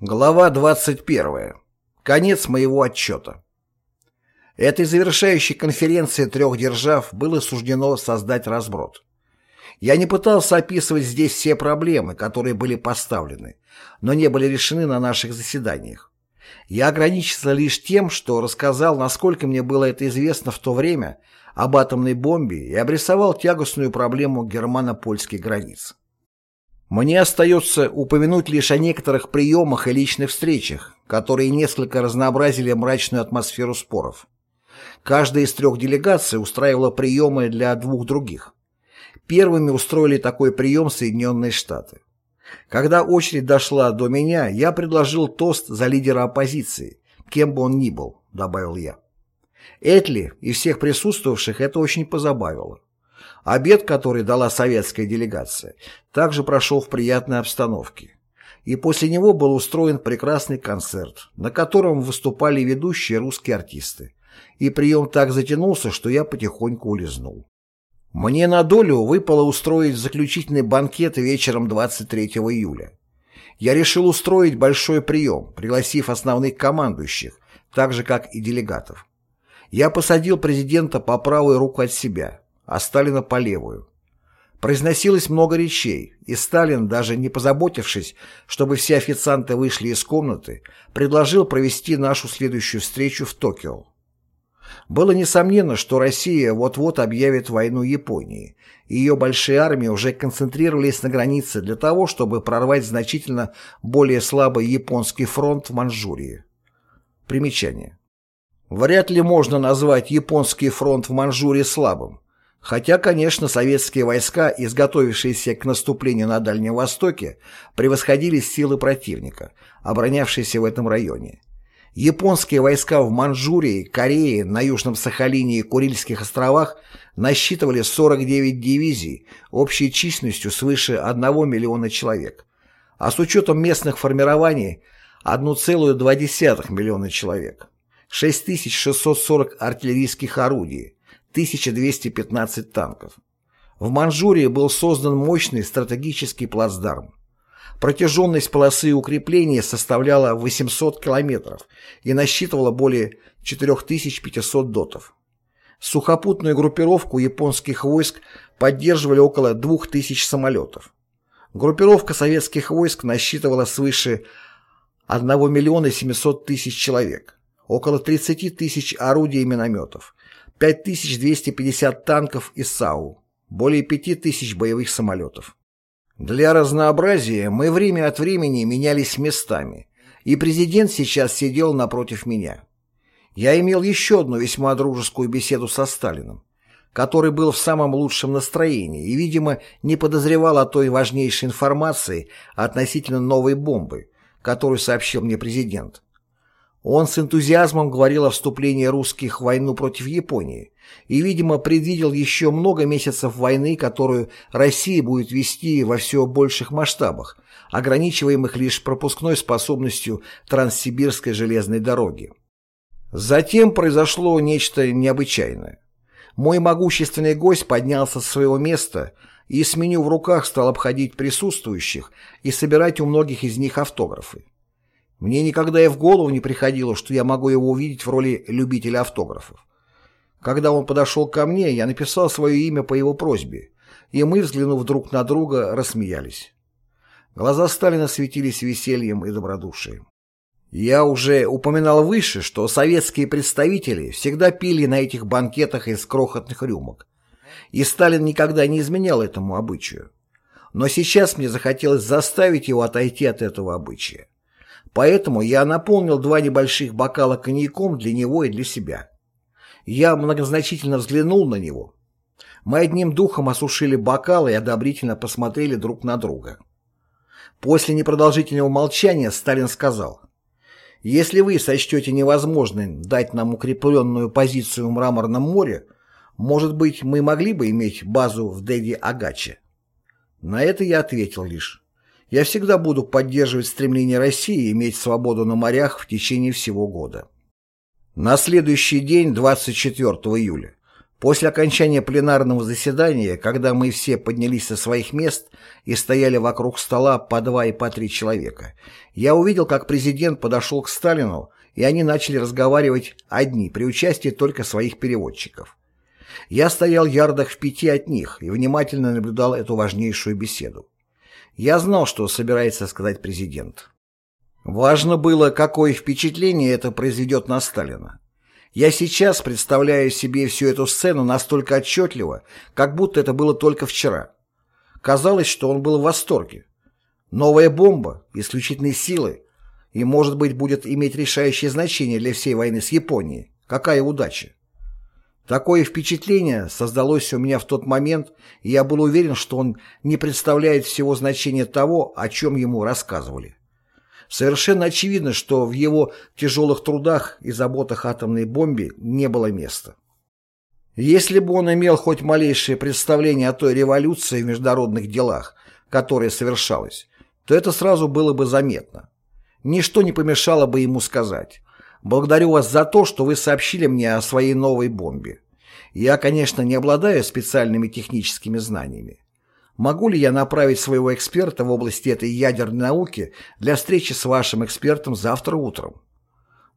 Глава 21. Конец моего отчета. Этой завершающей конференции трех держав было суждено создать разброд. Я не пытался описывать здесь все проблемы, которые были поставлены, но не были решены на наших заседаниях. Я ограничился лишь тем, что рассказал, насколько мне было это известно в то время, об атомной бомбе и обрисовал тягостную проблему германо-польских границ. Мне остается упомянуть лишь о некоторых приемах и личных встречах, которые несколько разнообразили мрачную атмосферу споров. Каждая из трех делегаций устраивала приемы для двух других. Первыми устроили такой прием Соединенные Штаты. Когда очередь дошла до меня, я предложил тост за лидера оппозиции, кем бы он ни был, добавил я. Этли и всех присутствовавших это очень позабавило. Обед, который дала советская делегация, также прошел в приятной обстановке. И после него был устроен прекрасный концерт, на котором выступали ведущие русские артисты. И прием так затянулся, что я потихоньку улизнул. Мне на долю выпало устроить заключительный банкет вечером 23 июля. Я решил устроить большой прием, пригласив основных командующих, так же, как и делегатов. Я посадил президента по правую руку от себя, а Сталина по левую. Произносилось много речей, и Сталин, даже не позаботившись, чтобы все официанты вышли из комнаты, предложил провести нашу следующую встречу в Токио. Было несомненно, что Россия вот-вот объявит войну Японии, и ее большие армии уже концентрировались на границе для того, чтобы прорвать значительно более слабый японский фронт в Манчжурии. Примечание. Вряд ли можно назвать японский фронт в Манчжурии слабым, Хотя, конечно, советские войска, изготовившиеся к наступлению на Дальнем Востоке, превосходили силы противника, оборонявшиеся в этом районе. Японские войска в Манчжурии, Корее, на Южном Сахалине и Курильских островах насчитывали 49 дивизий общей численностью свыше 1 миллиона человек, а с учетом местных формирований 1,2 миллиона человек, 6640 артиллерийских орудий, 1215 танков. В Манчжурии был создан мощный стратегический плацдарм. Протяженность полосы укрепления составляла 800 километров и насчитывала более 4500 дотов. Сухопутную группировку японских войск поддерживали около 2000 самолетов. Группировка советских войск насчитывала свыше 1 миллиона 700 тысяч человек, около 30 тысяч орудий и минометов, 5250 танков и САУ, более 5000 боевых самолетов. Для разнообразия мы время от времени менялись местами, и президент сейчас сидел напротив меня. Я имел еще одну весьма дружескую беседу со Сталиным, который был в самом лучшем настроении и, видимо, не подозревал о той важнейшей информации относительно новой бомбы, которую сообщил мне президент. Он с энтузиазмом говорил о вступлении русских в войну против Японии и, видимо, предвидел еще много месяцев войны, которую Россия будет вести во все больших масштабах, ограничиваемых лишь пропускной способностью Транссибирской железной дороги. Затем произошло нечто необычайное. Мой могущественный гость поднялся с своего места и с меню в руках стал обходить присутствующих и собирать у многих из них автографы. Мне никогда и в голову не приходило, что я могу его увидеть в роли любителя автографов. Когда он подошел ко мне, я написал свое имя по его просьбе, и мы, взглянув друг на друга, рассмеялись. Глаза Сталина светились весельем и добродушием. Я уже упоминал выше, что советские представители всегда пили на этих банкетах из крохотных рюмок, и Сталин никогда не изменял этому обычаю. Но сейчас мне захотелось заставить его отойти от этого обычая. Поэтому я наполнил два небольших бокала коньяком для него и для себя. Я многозначительно взглянул на него. Мы одним духом осушили бокалы и одобрительно посмотрели друг на друга. После непродолжительного молчания Сталин сказал, «Если вы сочтете невозможным дать нам укрепленную позицию в Мраморном море, может быть, мы могли бы иметь базу в Деди-Агаче?» На это я ответил лишь, я всегда буду поддерживать стремление России иметь свободу на морях в течение всего года. На следующий день, 24 июля, После окончания пленарного заседания, когда мы все поднялись со своих мест и стояли вокруг стола по два и по три человека, я увидел, как президент подошел к Сталину, и они начали разговаривать одни, при участии только своих переводчиков. Я стоял ярдах в пяти от них и внимательно наблюдал эту важнейшую беседу. Я знал, что собирается сказать президент. Важно было, какое впечатление это произведет на Сталина. Я сейчас представляю себе всю эту сцену настолько отчетливо, как будто это было только вчера. Казалось, что он был в восторге. Новая бомба, исключительной силы, и, может быть, будет иметь решающее значение для всей войны с Японией. Какая удача! Такое впечатление создалось у меня в тот момент, и я был уверен, что он не представляет всего значения того, о чем ему рассказывали. Совершенно очевидно, что в его тяжелых трудах и заботах атомной бомбе не было места. Если бы он имел хоть малейшее представление о той революции в международных делах, которая совершалась, то это сразу было бы заметно. Ничто не помешало бы ему сказать «Благодарю вас за то, что вы сообщили мне о своей новой бомбе. Я, конечно, не обладаю специальными техническими знаниями. Могу ли я направить своего эксперта в области этой ядерной науки для встречи с вашим экспертом завтра утром?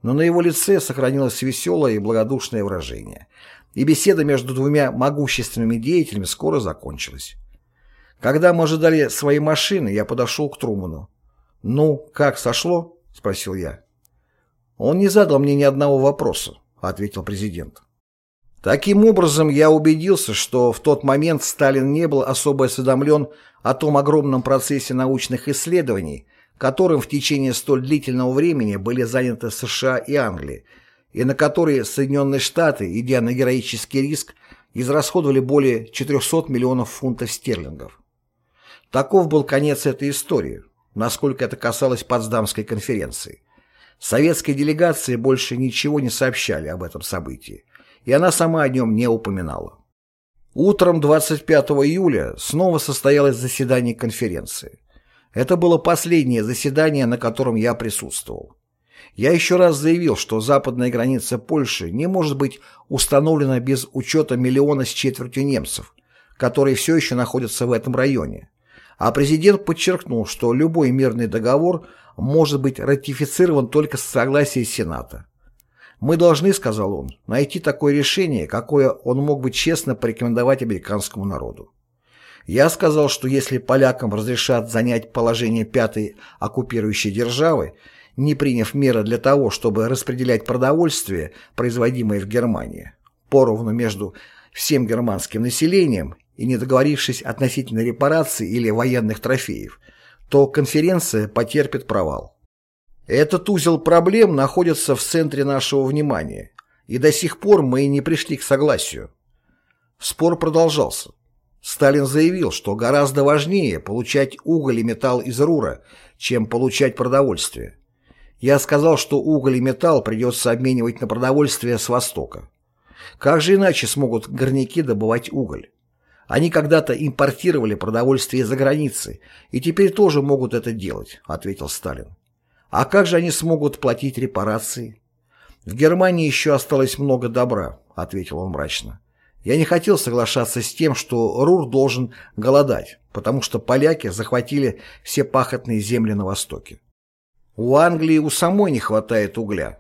Но на его лице сохранилось веселое и благодушное выражение, и беседа между двумя могущественными деятелями скоро закончилась. Когда мы ожидали своей машины, я подошел к Труману. «Ну, как, сошло?» — спросил я. «Он не задал мне ни одного вопроса», — ответил президент. Таким образом, я убедился, что в тот момент Сталин не был особо осведомлен о том огромном процессе научных исследований, которым в течение столь длительного времени были заняты США и Англия, и на которые Соединенные Штаты, идя на героический риск, израсходовали более 400 миллионов фунтов стерлингов. Таков был конец этой истории, насколько это касалось Потсдамской конференции. Советской делегации больше ничего не сообщали об этом событии и она сама о нем не упоминала. Утром 25 июля снова состоялось заседание конференции. Это было последнее заседание, на котором я присутствовал. Я еще раз заявил, что западная граница Польши не может быть установлена без учета миллиона с четвертью немцев, которые все еще находятся в этом районе. А президент подчеркнул, что любой мирный договор может быть ратифицирован только с согласия Сената. «Мы должны, — сказал он, — найти такое решение, какое он мог бы честно порекомендовать американскому народу. Я сказал, что если полякам разрешат занять положение пятой оккупирующей державы, не приняв меры для того, чтобы распределять продовольствие, производимое в Германии, поровну между всем германским населением и не договорившись относительно репараций или военных трофеев, то конференция потерпит провал. Этот узел проблем находится в центре нашего внимания, и до сих пор мы не пришли к согласию. Спор продолжался. Сталин заявил, что гораздо важнее получать уголь и металл из Рура, чем получать продовольствие. Я сказал, что уголь и металл придется обменивать на продовольствие с Востока. Как же иначе смогут горняки добывать уголь? Они когда-то импортировали продовольствие из-за границы, и теперь тоже могут это делать, ответил Сталин. А как же они смогут платить репарации? В Германии еще осталось много добра, ответил он мрачно. Я не хотел соглашаться с тем, что Рур должен голодать, потому что поляки захватили все пахотные земли на Востоке. У Англии у самой не хватает угля.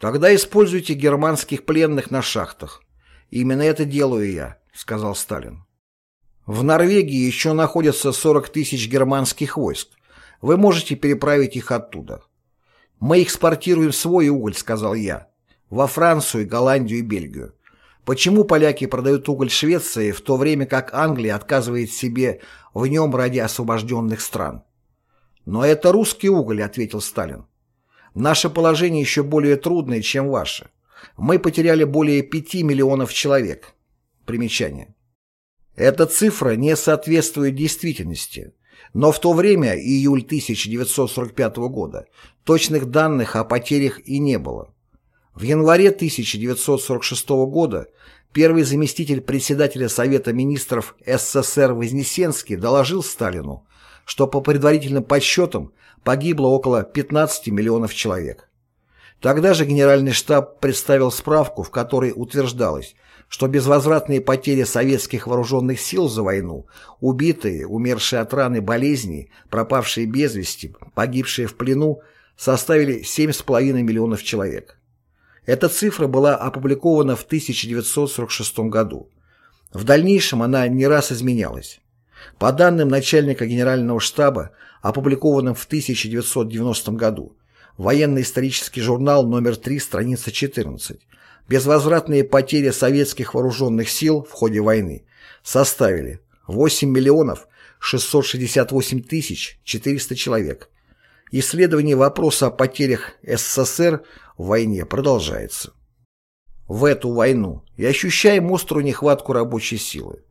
Тогда используйте германских пленных на шахтах. Именно это делаю я, сказал Сталин. В Норвегии еще находятся 40 тысяч германских войск. Вы можете переправить их оттуда. Мы экспортируем свой уголь, сказал я, во Францию, Голландию и Бельгию. Почему поляки продают уголь Швеции, в то время как Англия отказывает себе в нем ради освобожденных стран? Но это русский уголь, ответил Сталин. Наше положение еще более трудное, чем ваше. Мы потеряли более 5 миллионов человек. Примечание. Эта цифра не соответствует действительности. Но в то время, июль 1945 года, точных данных о потерях и не было. В январе 1946 года первый заместитель председателя Совета министров СССР Вознесенский доложил Сталину, что по предварительным подсчетам погибло около 15 миллионов человек. Тогда же Генеральный штаб представил справку, в которой утверждалось, что безвозвратные потери советских вооруженных сил за войну, убитые, умершие от раны болезни, пропавшие без вести, погибшие в плену, составили 7,5 миллионов человек. Эта цифра была опубликована в 1946 году. В дальнейшем она не раз изменялась. По данным начальника генерального штаба, опубликованным в 1990 году, военно-исторический журнал номер 3, страница 14, безвозвратные потери советских вооруженных сил в ходе войны составили 8 миллионов 668 тысяч 400 человек. Исследование вопроса о потерях СССР в войне продолжается. В эту войну я ощущаю острую нехватку рабочей силы.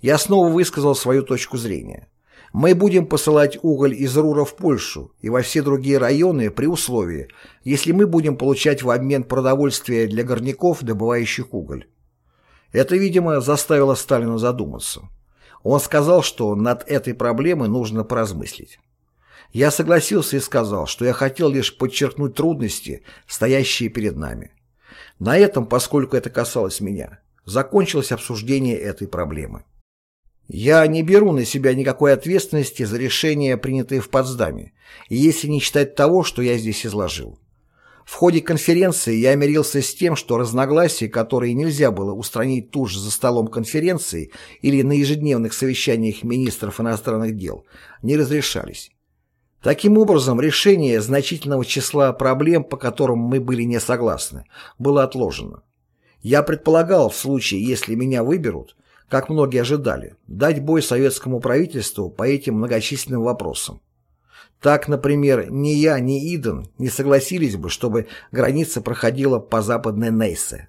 Я снова высказал свою точку зрения. Мы будем посылать уголь из Рура в Польшу и во все другие районы при условии, если мы будем получать в обмен продовольствие для горняков, добывающих уголь. Это, видимо, заставило Сталина задуматься. Он сказал, что над этой проблемой нужно поразмыслить. Я согласился и сказал, что я хотел лишь подчеркнуть трудности, стоящие перед нами. На этом, поскольку это касалось меня, закончилось обсуждение этой проблемы. Я не беру на себя никакой ответственности за решения, принятые в Потсдаме, если не считать того, что я здесь изложил. В ходе конференции я мирился с тем, что разногласия, которые нельзя было устранить тут же за столом конференции или на ежедневных совещаниях министров иностранных дел, не разрешались. Таким образом, решение значительного числа проблем, по которым мы были не согласны, было отложено. Я предполагал, в случае, если меня выберут, как многие ожидали, дать бой советскому правительству по этим многочисленным вопросам. Так, например, ни я, ни Иден не согласились бы, чтобы граница проходила по западной Нейсе.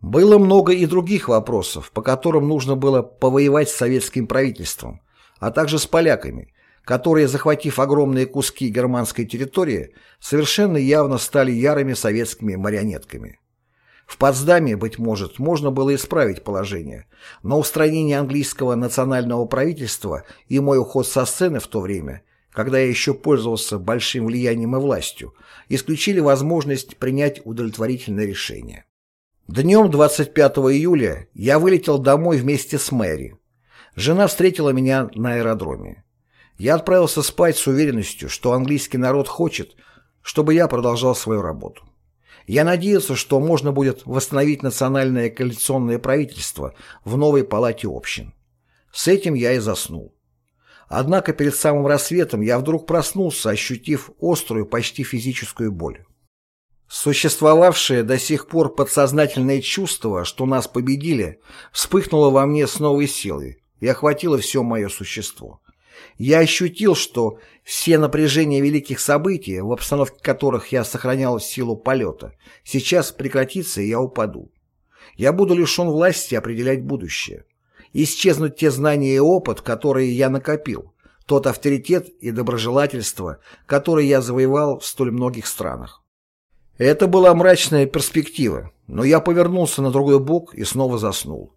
Было много и других вопросов, по которым нужно было повоевать с советским правительством, а также с поляками, которые, захватив огромные куски германской территории, совершенно явно стали ярыми советскими марионетками. В Потсдаме, быть может, можно было исправить положение, но устранение английского национального правительства и мой уход со сцены в то время, когда я еще пользовался большим влиянием и властью, исключили возможность принять удовлетворительное решение. Днем 25 июля я вылетел домой вместе с Мэри. Жена встретила меня на аэродроме. Я отправился спать с уверенностью, что английский народ хочет, чтобы я продолжал свою работу. Я надеялся, что можно будет восстановить национальное коалиционное правительство в новой палате общин. С этим я и заснул. Однако перед самым рассветом я вдруг проснулся, ощутив острую, почти физическую боль. Существовавшее до сих пор подсознательное чувство, что нас победили, вспыхнуло во мне с новой силой и охватило все мое существо. Я ощутил, что все напряжения великих событий, в обстановке которых я сохранял силу полета, сейчас прекратится, и я упаду. Я буду лишен власти определять будущее. Исчезнут те знания и опыт, которые я накопил, тот авторитет и доброжелательство, которые я завоевал в столь многих странах. Это была мрачная перспектива, но я повернулся на другой бок и снова заснул.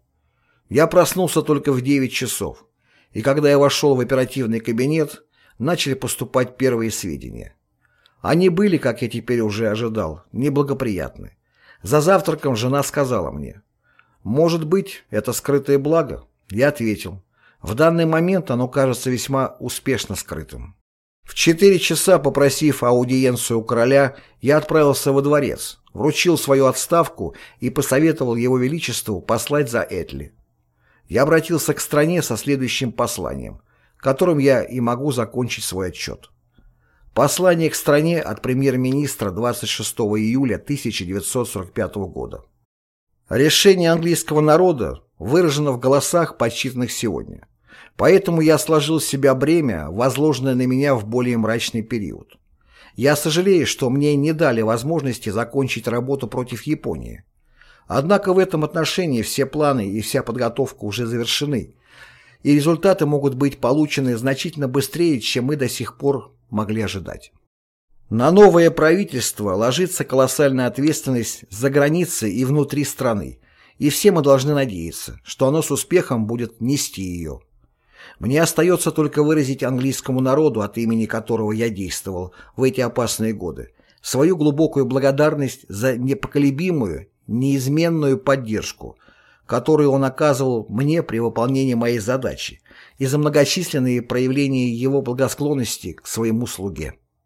Я проснулся только в 9 часов и когда я вошел в оперативный кабинет, начали поступать первые сведения. Они были, как я теперь уже ожидал, неблагоприятны. За завтраком жена сказала мне, «Может быть, это скрытое благо?» Я ответил, «В данный момент оно кажется весьма успешно скрытым». В четыре часа, попросив аудиенцию у короля, я отправился во дворец, вручил свою отставку и посоветовал его величеству послать за Этли я обратился к стране со следующим посланием, которым я и могу закончить свой отчет. Послание к стране от премьер-министра 26 июля 1945 года. Решение английского народа выражено в голосах, подсчитанных сегодня. Поэтому я сложил с себя бремя, возложенное на меня в более мрачный период. Я сожалею, что мне не дали возможности закончить работу против Японии. Однако в этом отношении все планы и вся подготовка уже завершены, и результаты могут быть получены значительно быстрее, чем мы до сих пор могли ожидать. На новое правительство ложится колоссальная ответственность за границей и внутри страны, и все мы должны надеяться, что оно с успехом будет нести ее. Мне остается только выразить английскому народу, от имени которого я действовал в эти опасные годы, свою глубокую благодарность за непоколебимую неизменную поддержку, которую он оказывал мне при выполнении моей задачи, и за многочисленные проявления его благосклонности к своему слуге.